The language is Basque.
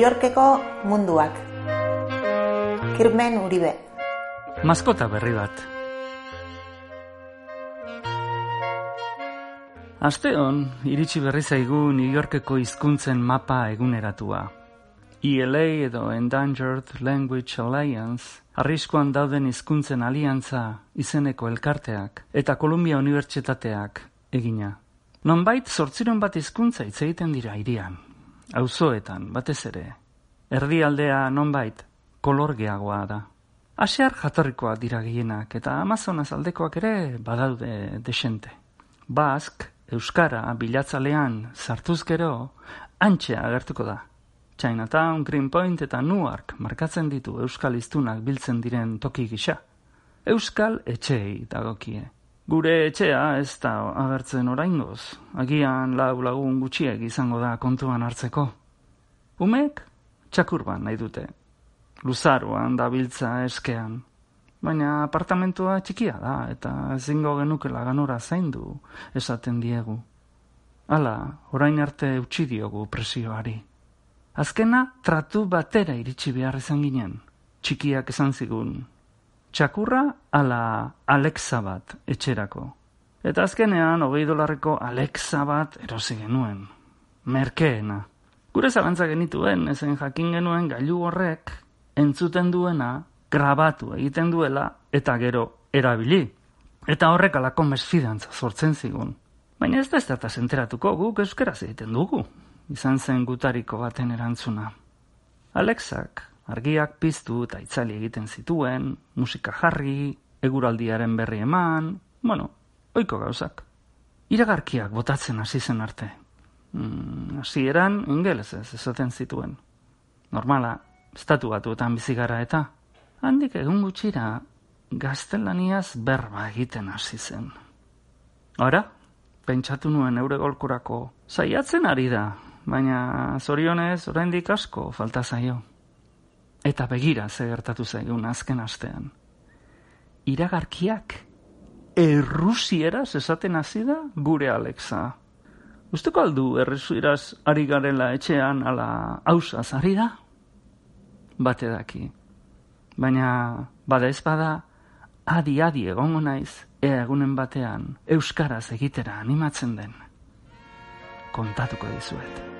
Yorkeko munduak. Kirmen Uribe. Maskota berri bat. Asteon, iritsi berri zaigu New Yorkeko hizkuntzen mapa eguneratua. ELA edo Endangered Language Alliance, arriskuan dauden hizkuntzen aliantza izeneko elkarteak eta Columbia Unibertsitateak egina. Nonbait zortziron bat hizkuntza hitz egiten dira irian, auzoetan batez ere. Erdialdea nonbait kolorgeagoa da. Asear jatorrikoa dira gehienak eta Amazonas aldekoak ere badaude desente. Bask, Euskara, bilatzalean, sartuz gero, antxea agertuko da. Chinatown, Greenpoint eta Newark markatzen ditu Euskal iztunak biltzen diren toki gisa. Euskal etxei dagokie. Gure etxea ez da agertzen oraingoz, agian lau lagun gutxiek izango da kontuan hartzeko. Umek, txakurban nahi dute. Luzaruan dabiltza eskean. Baina apartamentua txikia da, eta ezingo genukela ganora zaindu esaten diegu. Hala, orain arte utzi diogu presioari. Azkena, tratu batera iritsi behar izan ginen. Txikiak esan zigun, txakurra ala Alexa bat etxerako. Eta azkenean, hogei dolarreko Alexa bat erosi genuen. Merkeena. Gure zalantza genituen, ezen jakin genuen gailu horrek, entzuten duena, grabatu egiten duela, eta gero erabili. Eta horrek alako mesfidantza sortzen zigun. Baina ez da ez da enteratuko guk euskaraz egiten dugu. Izan zen gutariko baten erantzuna. Alexak argiak piztu eta itzali egiten zituen, musika jarri, eguraldiaren berri eman, bueno, oiko gauzak. Iragarkiak botatzen hasi zen arte. Mm, hasi eran, ingelez ez esaten zituen. Normala, estatu batuetan bizigara eta, handik egun gutxira, gaztelaniaz berba egiten hasi zen. Ora, pentsatu nuen eure golkurako, saiatzen ari da, baina zorionez oraindik asko falta zaio. Eta begira ze gertatu zaigun azken astean. Iragarkiak errusieraz esaten hasi da gure Alexa. Usteko aldu errusieraz ari garela etxean ala hausaz ari da? Bate daki. Baina bada ez bada adi-adi egongo naiz ea egunen batean euskaraz egitera animatzen den. Kontatuko dizuet.